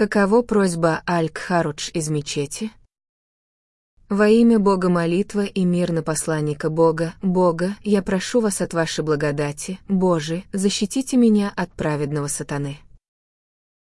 Каково просьба Аль-Кхарудж из мечети? Во имя Бога молитва и мир на посланника Бога, Бога, я прошу вас от вашей благодати, Боже, защитите меня от праведного сатаны.